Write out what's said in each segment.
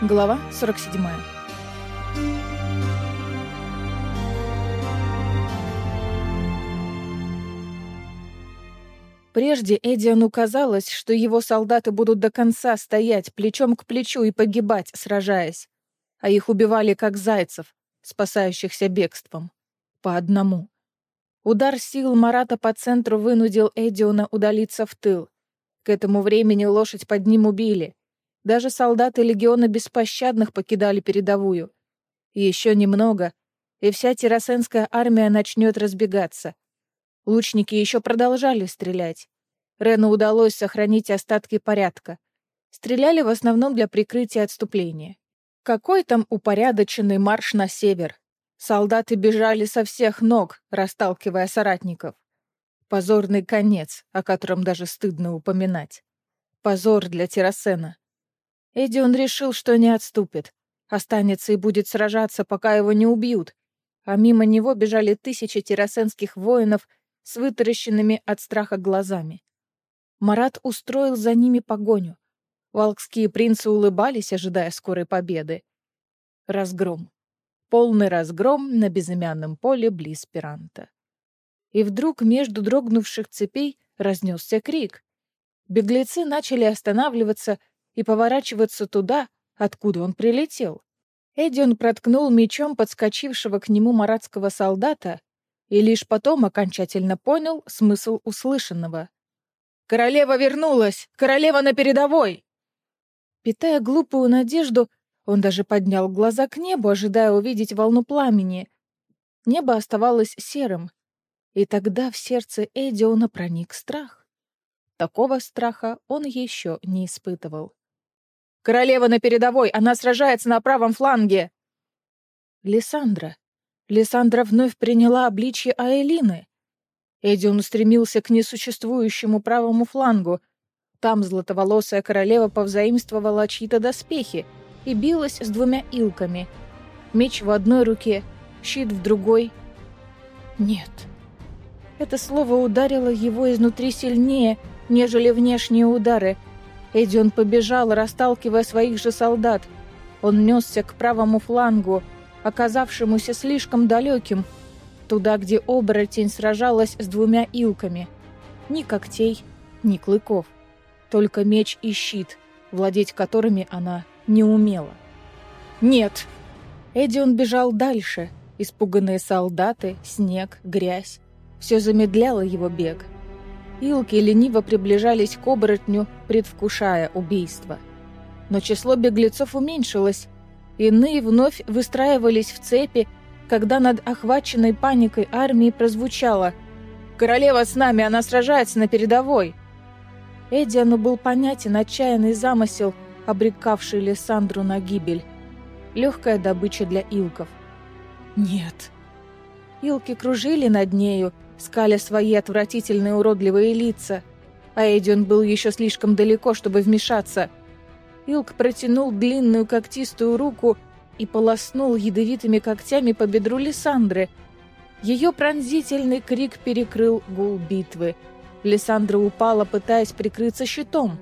Глава 47. Прежде Эдиану казалось, что его солдаты будут до конца стоять плечом к плечу и погибать, сражаясь, а их убивали как зайцев, спасающихся бегством. По одному. Удар сил Марата по центру вынудил Эдиона удалиться в тыл. К этому времени лошадь под ним убили. Даже солдаты легиона беспощадных покидали передовую. еще немного, и вся террасенская армия начнет разбегаться. Лучники еще продолжали стрелять. Рену удалось сохранить остатки порядка. Стреляли в основном для прикрытия отступления. Какой там упорядоченный марш на север? Солдаты бежали со всех ног, расталкивая соратников. Позорный конец, о котором даже стыдно упоминать. Позор для Террасена. Эдион решил, что не отступит. Останется и будет сражаться, пока его не убьют. А мимо него бежали тысячи террасенских воинов с вытаращенными от страха глазами. Марат устроил за ними погоню. Валкские принцы улыбались, ожидая скорой победы. Разгром. Полный разгром на безымянном поле близ Пиранта. И вдруг между дрогнувших цепей разнесся крик. Беглецы начали останавливаться и поворачиваться туда, откуда он прилетел. Эдион проткнул мечом подскочившего к нему маратского солдата и лишь потом окончательно понял смысл услышанного. «Королева вернулась! Королева на передовой!» Питая глупую надежду, он даже поднял глаза к небу, ожидая увидеть волну пламени. Небо оставалось серым, и тогда в сердце Эдиона проник страх. Такого страха он еще не испытывал. Королева на передовой, она сражается на правом фланге!» Лиссандра. Лиссандра вновь приняла обличье Аэлины. Эдион устремился к несуществующему правому флангу. Там златоволосая королева повзаимствовала чьи-то доспехи и билась с двумя илками. Меч в одной руке, щит в другой. Нет. Это слово ударило его изнутри сильнее, нежели внешние удары — Эдион побежал, расталкивая своих же солдат. Он несся к правому флангу, оказавшемуся слишком далеким, туда, где оборотень сражалась с двумя илками. Ни когтей, ни клыков. Только меч и щит, владеть которыми она не умела. «Нет!» Эдион бежал дальше. Испуганные солдаты, снег, грязь. Все замедляло его бег. Илки лениво приближались к оборотню, предвкушая убийство. Но число беглецов уменьшилось. Иные вновь выстраивались в цепи, когда над охваченной паникой армией прозвучало «Королева с нами, она сражается на передовой!» Эдиану был понятен отчаянный замысел, обрекавший Лиссандру на гибель. Легкая добыча для илков. Нет. Илки кружили над нею, скаля свои отвратительные уродливые лица. А Эдион был еще слишком далеко, чтобы вмешаться. Илк протянул длинную когтистую руку и полоснул ядовитыми когтями по бедру Лиссандры. Ее пронзительный крик перекрыл гул битвы. Лиссандра упала, пытаясь прикрыться щитом.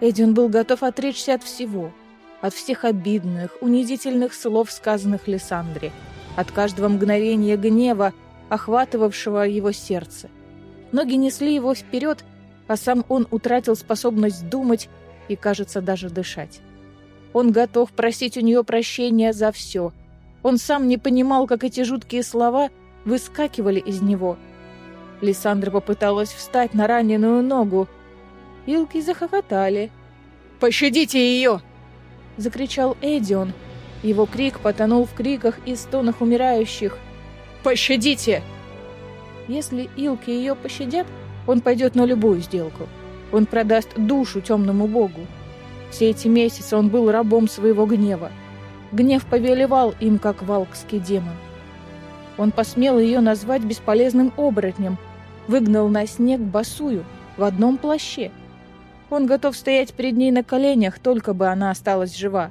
Эдион был готов отречься от всего. От всех обидных, унизительных слов, сказанных Лиссандре. От каждого мгновения гнева, охватывавшего его сердце. Ноги несли его вперед, а сам он утратил способность думать и, кажется, даже дышать. Он готов просить у нее прощения за все. Он сам не понимал, как эти жуткие слова выскакивали из него. Лиссандра попыталась встать на раненую ногу. Илки захохотали. «Пощадите ее!» — закричал Эдион. Его крик потонул в криках и стонах умирающих — Пощадите!» Если Илки ее пощадят, он пойдет на любую сделку. Он продаст душу темному богу. Все эти месяцы он был рабом своего гнева. Гнев повелевал им, как валкский демон. Он посмел ее назвать бесполезным оборотнем, выгнал на снег босую, в одном плаще. Он готов стоять перед ней на коленях, только бы она осталась жива.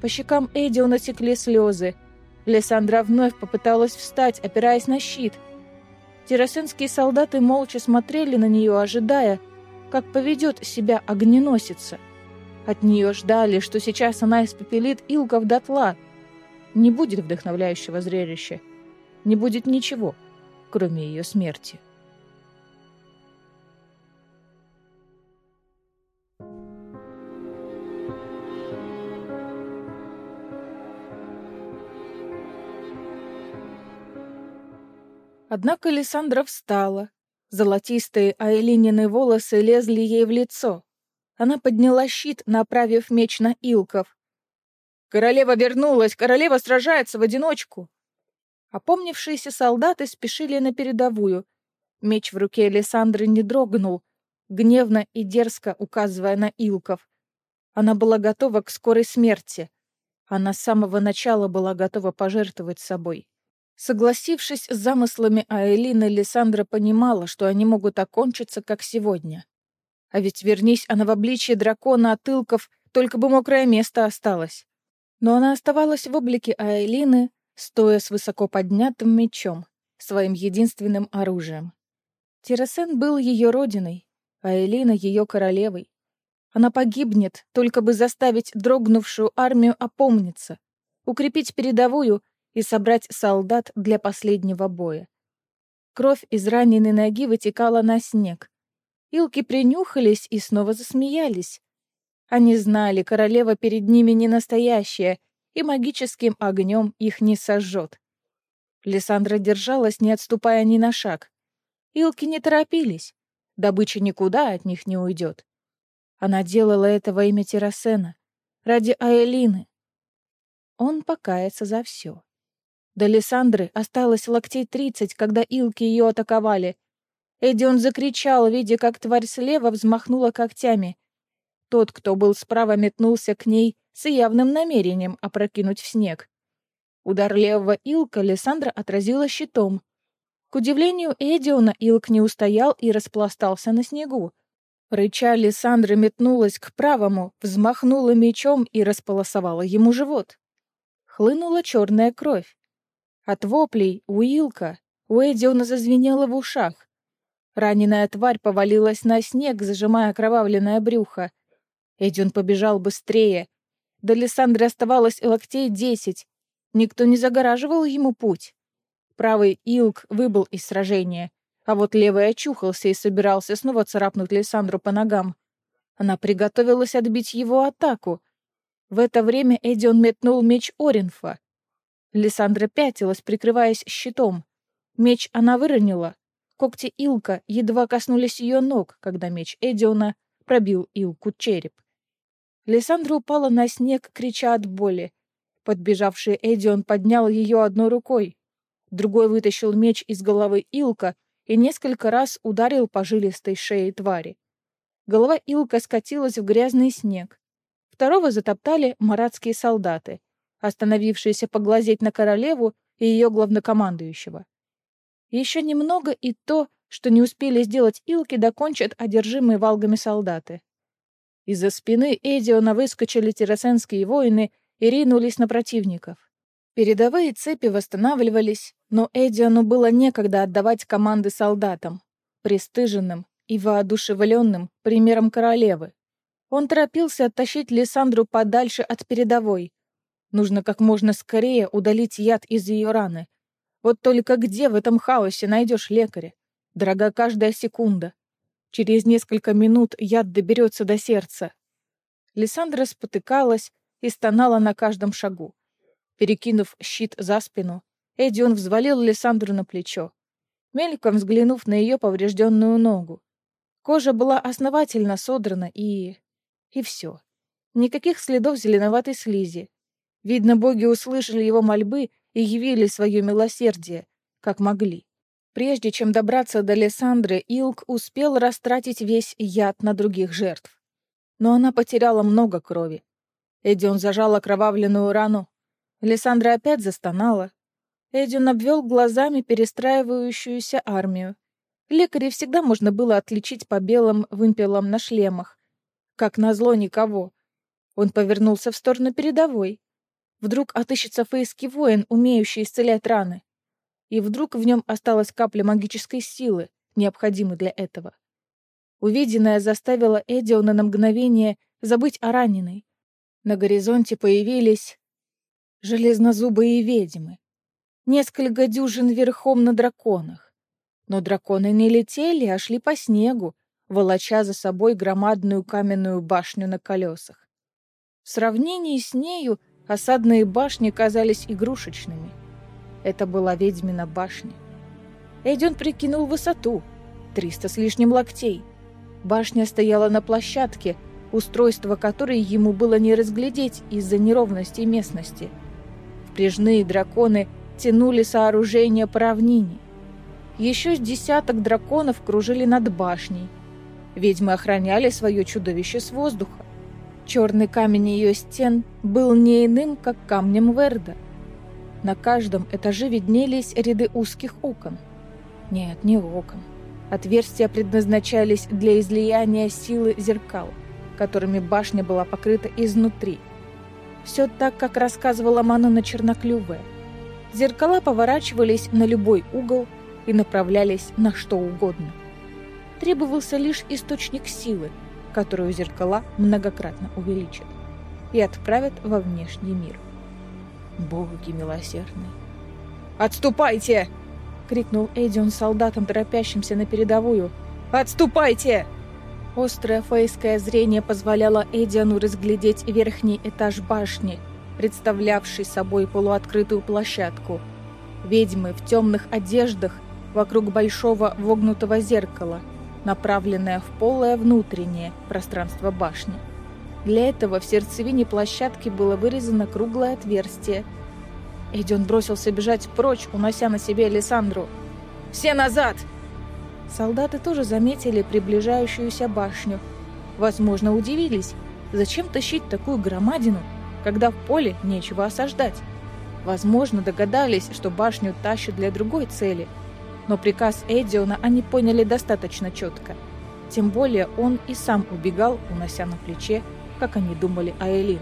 По щекам Эдди натекли слезы, Лиссандра вновь попыталась встать, опираясь на щит. Террасенские солдаты молча смотрели на нее, ожидая, как поведет себя огненосица. От нее ждали, что сейчас она испепелит Илков дотла. Не будет вдохновляющего зрелища. Не будет ничего, кроме ее смерти. Однако Лиссандра встала. Золотистые Айлинины волосы лезли ей в лицо. Она подняла щит, направив меч на Илков. «Королева вернулась! Королева сражается в одиночку!» Опомнившиеся солдаты спешили на передовую. Меч в руке Лиссандры не дрогнул, гневно и дерзко указывая на Илков. Она была готова к скорой смерти. Она с самого начала была готова пожертвовать собой. Согласившись с замыслами Аэлины, Лиссандра понимала, что они могут окончиться, как сегодня. А ведь вернись она в обличье дракона от Илков, только бы мокрое место осталось. Но она оставалась в облике Аэлины, стоя с высоко поднятым мечом, своим единственным оружием. Террасен был ее родиной, а Элина — ее королевой. Она погибнет, только бы заставить дрогнувшую армию опомниться, укрепить передовую и собрать солдат для последнего боя. Кровь из раненой ноги вытекала на снег. Илки принюхались и снова засмеялись. Они знали, королева перед ними не настоящая, и магическим огнем их не сожжет. Лиссандра держалась, не отступая ни на шаг. Илки не торопились. Добыча никуда от них не уйдет. Она делала это во имя Террасена, ради Аэлины. Он покается за все. До Лиссандры осталось локтей тридцать, когда илки ее атаковали. Эдион закричал, видя, как тварь слева взмахнула когтями. Тот, кто был справа, метнулся к ней с явным намерением опрокинуть в снег. Удар левого илка Лиссандра отразила щитом. К удивлению Эдиона, илк не устоял и распластался на снегу. Рыча Лиссандра метнулась к правому, взмахнула мечом и располосовала ему живот. Хлынула черная кровь. От воплей Уилка у Эдиона зазвенело в ушах. Раненая тварь повалилась на снег, зажимая окровавленное брюхо. Эдион побежал быстрее. До Лиссандры оставалось локтей десять. Никто не загораживал ему путь. Правый Илк выбыл из сражения, а вот левый очухался и собирался снова царапнуть Лиссандру по ногам. Она приготовилась отбить его атаку. В это время Эдион метнул меч Оринфа. Лиссандра пятилась, прикрываясь щитом. Меч она выронила. Когти Илка едва коснулись ее ног, когда меч Эдиона пробил Илку череп. Лиссандра упала на снег, крича от боли. Подбежавший Эдион поднял ее одной рукой. Другой вытащил меч из головы Илка и несколько раз ударил по жилистой шее твари. Голова Илка скатилась в грязный снег. Второго затоптали маратские солдаты остановившиеся поглазеть на королеву и ее главнокомандующего. Еще немного, и то, что не успели сделать Илки, докончат одержимые валгами солдаты. Из-за спины Эдиона выскочили террасенские воины и ринулись на противников. Передовые цепи восстанавливались, но Эдиону было некогда отдавать команды солдатам, пристыженным и воодушевленным примером королевы. Он торопился оттащить Лиссандру подальше от передовой, Нужно как можно скорее удалить яд из ее раны. Вот только где в этом хаосе найдешь лекаря? Дорога каждая секунда. Через несколько минут яд доберется до сердца. Лиссандра спотыкалась и стонала на каждом шагу. Перекинув щит за спину, Эдион взвалил Лиссандру на плечо, мельком взглянув на ее поврежденную ногу. Кожа была основательно содрана и... и все. Никаких следов зеленоватой слизи. Видно, боги услышали его мольбы и явили свое милосердие, как могли. Прежде чем добраться до Лиссандры, Илк успел растратить весь яд на других жертв. Но она потеряла много крови. Эдион зажал окровавленную рану. Лиссандра опять застонала. Эдион обвел глазами перестраивающуюся армию. Лекарей всегда можно было отличить по белым вымпелам на шлемах. Как назло никого. Он повернулся в сторону передовой. Вдруг отыщется фейский воин, умеющий исцелять раны. И вдруг в нем осталась капля магической силы, необходимой для этого. Увиденное заставило Эдиона на мгновение забыть о раненой. На горизонте появились железнозубые ведьмы. Несколько дюжин верхом на драконах. Но драконы не летели, а шли по снегу, волоча за собой громадную каменную башню на колесах. В сравнении с нею осадные башни казались игрушечными. Это была ведьмина башня. Эдион прикинул высоту — триста с лишним локтей. Башня стояла на площадке, устройство которой ему было не разглядеть из-за неровности местности. Впряжные драконы тянули сооружение по равнине. Еще десяток драконов кружили над башней. Ведьмы охраняли свое чудовище с воздуха. Черный камень ее стен был не иным, как камнем Верда. На каждом этаже виднелись ряды узких окон. Нет, не окон. Отверстия предназначались для излияния силы зеркал, которыми башня была покрыта изнутри. Все так, как рассказывала Манона Черноклювая. Зеркала поворачивались на любой угол и направлялись на что угодно. Требовался лишь источник силы, которую зеркала многократно увеличат и отправят во внешний мир. Боги милосердные. «Отступайте!» — крикнул Эдион солдатам, торопящимся на передовую. «Отступайте!» Острое фейское зрение позволяло Эдиону разглядеть верхний этаж башни, представлявший собой полуоткрытую площадку. Ведьмы в темных одеждах вокруг большого вогнутого зеркала, направленное в полое внутреннее пространство башни. Для этого в сердцевине площадки было вырезано круглое отверстие — Эдион бросился бежать прочь, унося на себе Александру. «Все назад!» Солдаты тоже заметили приближающуюся башню. Возможно, удивились, зачем тащить такую громадину, когда в поле нечего осаждать. Возможно, догадались, что башню тащат для другой цели. Но приказ Эдиона они поняли достаточно четко. Тем более он и сам убегал, унося на плече, как они думали о Элину.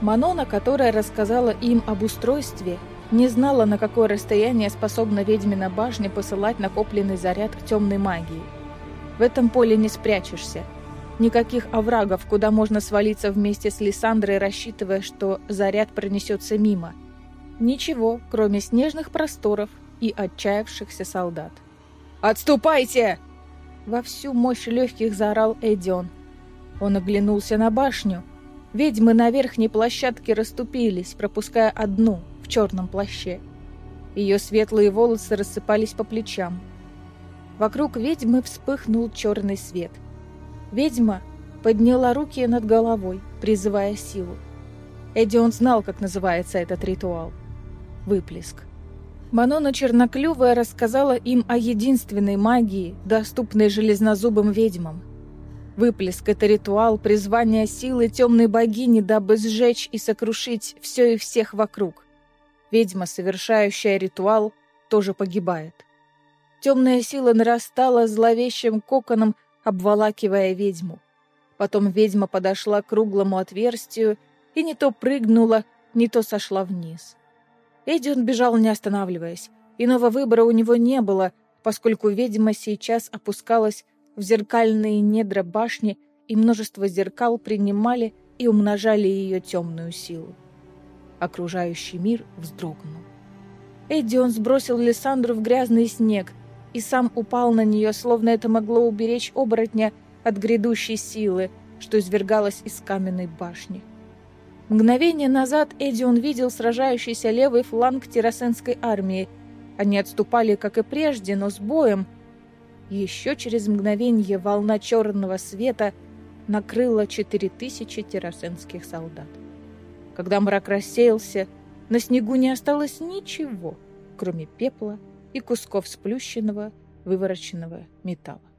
Манона, которая рассказала им об устройстве, не знала, на какое расстояние способна ведьмина башня посылать накопленный заряд темной магии. В этом поле не спрячешься. Никаких оврагов, куда можно свалиться вместе с Лиссандрой, рассчитывая, что заряд пронесется мимо. Ничего, кроме снежных просторов и отчаявшихся солдат. «Отступайте!» Во всю мощь легких заорал Эдион. Он оглянулся на башню, Ведьмы на верхней площадке расступились, пропуская одну в черном плаще. Ее светлые волосы рассыпались по плечам. Вокруг ведьмы вспыхнул черный свет. Ведьма подняла руки над головой, призывая силу. Эдион знал, как называется этот ритуал. Выплеск. Манона Черноклювая рассказала им о единственной магии, доступной железнозубым ведьмам — Выплеск — это ритуал призвания силы темной богини, дабы сжечь и сокрушить все и всех вокруг. Ведьма, совершающая ритуал, тоже погибает. Темная сила нарастала зловещим коконом, обволакивая ведьму. Потом ведьма подошла к круглому отверстию и не то прыгнула, не то сошла вниз. Эдион бежал, не останавливаясь. Иного выбора у него не было, поскольку ведьма сейчас опускалась в зеркальные недра башни, и множество зеркал принимали и умножали ее темную силу. Окружающий мир вздрогнул. Эдион сбросил Лиссандру в грязный снег и сам упал на нее, словно это могло уберечь оборотня от грядущей силы, что извергалась из каменной башни. Мгновение назад Эдион видел сражающийся левый фланг террасенской армии. Они отступали, как и прежде, но с боем — еще через мгновение волна черного света накрыла четыре тысячи террасенских солдат. Когда мрак рассеялся, на снегу не осталось ничего, кроме пепла и кусков сплющенного, вывороченного металла.